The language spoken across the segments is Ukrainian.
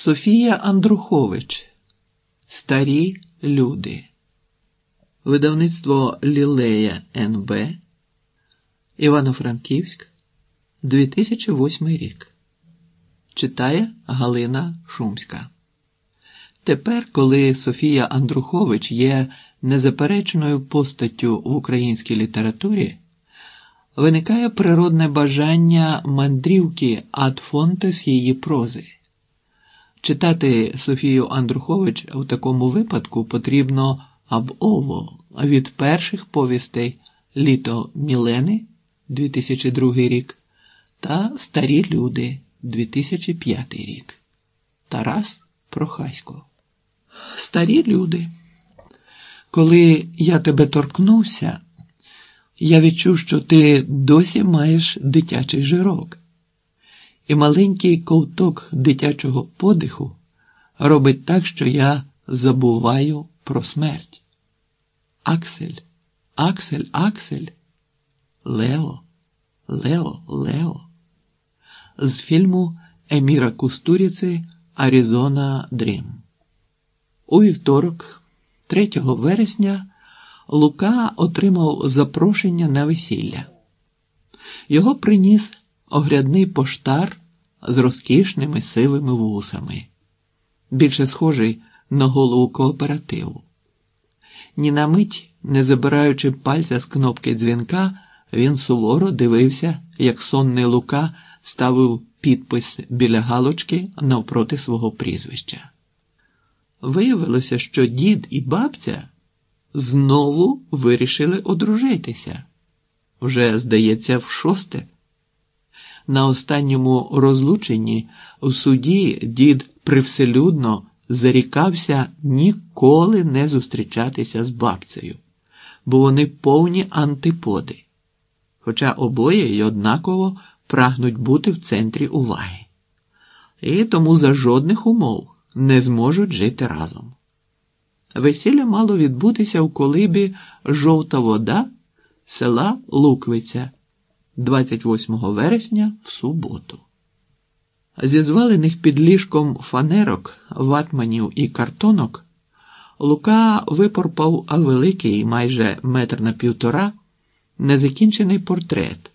Софія Андрухович. Старі люди. Видавництво Лілея НБ. Івано-Франківськ. 2008 рік. Читає Галина Шумська. Тепер, коли Софія Андрухович є незаперечною постаттю в українській літературі, виникає природне бажання мандрівки ад фонтес її прози. Читати Софію Андрухович в такому випадку потрібно аб ово від перших повістей Літо Мілени 2002 рік та Старі люди 2005 рік. Тарас Прохасько. Старі люди. Коли я тебе торкнувся, я відчув, що ти досі маєш дитячий жирок, і маленький ковток дитячого подиху робить так, що я забуваю про смерть. Аксель, Аксель, Аксель, Лео, Лео, Лео. З фільму Еміра Кустуріці Arizona Dream. У вівторок, 3 вересня, Лука отримав запрошення на весілля. Його приніс огрядний поштар з розкішними сивими вусами, більше схожий на голову кооперативу. Ні на мить, не забираючи пальця з кнопки дзвінка, він суворо дивився, як сонний Лука ставив підпис біля галочки навпроти свого прізвища. Виявилося, що дід і бабця знову вирішили одружитися. Вже, здається, в шосте. На останньому розлученні в суді дід привселюдно зарікався ніколи не зустрічатися з бабцею, бо вони повні антиподи, хоча обоє й однаково прагнуть бути в центрі уваги. І тому за жодних умов не зможуть жити разом. Весілля мало відбутися в колибі Жовта вода села Луквиця 28 вересня в суботу. Зі звалених під ліжком фанерок, ватманів і картонок Лука випорпав великий, майже метр на півтора, незакінчений портрет,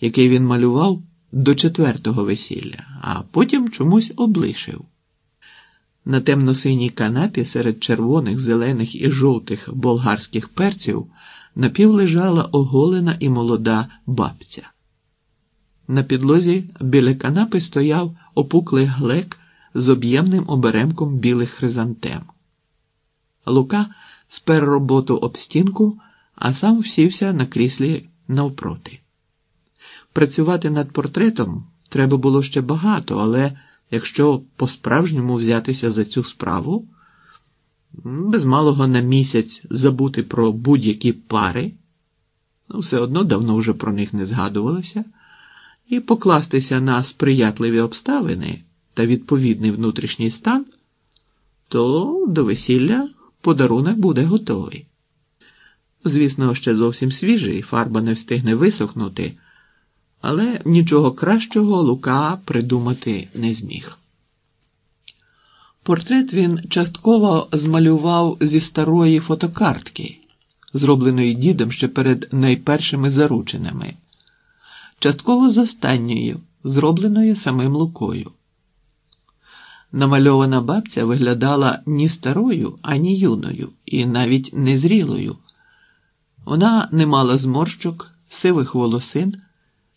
який він малював до четвертого весілля, а потім чомусь облишив. На темно-синій канапі серед червоних, зелених і жовтих болгарських перців напівлежала оголена і молода бабця. На підлозі біля канапи стояв опуклий глек з об'ємним оберемком білих хризантем. Лука спер роботу об стінку, а сам всівся на кріслі навпроти. Працювати над портретом треба було ще багато, але якщо по-справжньому взятися за цю справу, без малого на місяць забути про будь-які пари, ну, все одно давно вже про них не згадувалося, і покластися на сприятливі обставини та відповідний внутрішній стан, то до весілля подарунок буде готовий. Звісно, ще зовсім свіжий, фарба не встигне висохнути. Але нічого кращого Лука придумати не зміг. Портрет він частково змалював зі старої фотокартки, зробленої дідом ще перед найпершими зарученими, частково з останньою, зробленої самим Лукою. Намальована бабця виглядала ні старою, ані юною, і навіть незрілою. Вона не мала зморщок, сивих волосин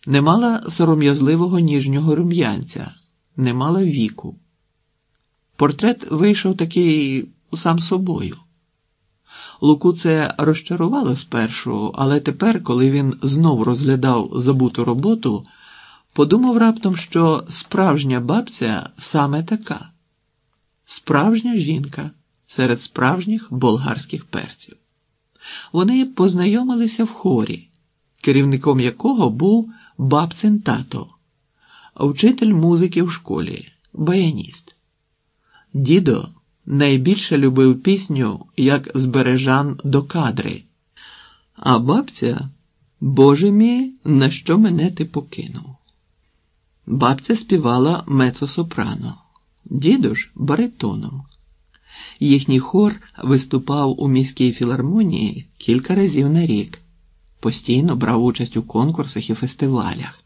не мала сором'язливого ніжнього рум'янця, не мала віку. Портрет вийшов такий сам собою. Луку це розчарувало спершу, але тепер, коли він знов розглядав забуту роботу, подумав раптом, що справжня бабця саме така, справжня жінка серед справжніх болгарських перців. Вони познайомилися в хорі, керівником якого був бабцин тато, вчитель музики в школі, баяніст. Дідо найбільше любив пісню як збережан до кадри, а бабця, Боже мій, на що мене ти покинув? Бабця співала мецо-сопрано, діду ж баритоном. Їхній хор виступав у міській філармонії кілька разів на рік, постійно брав участь у конкурсах і фестивалях.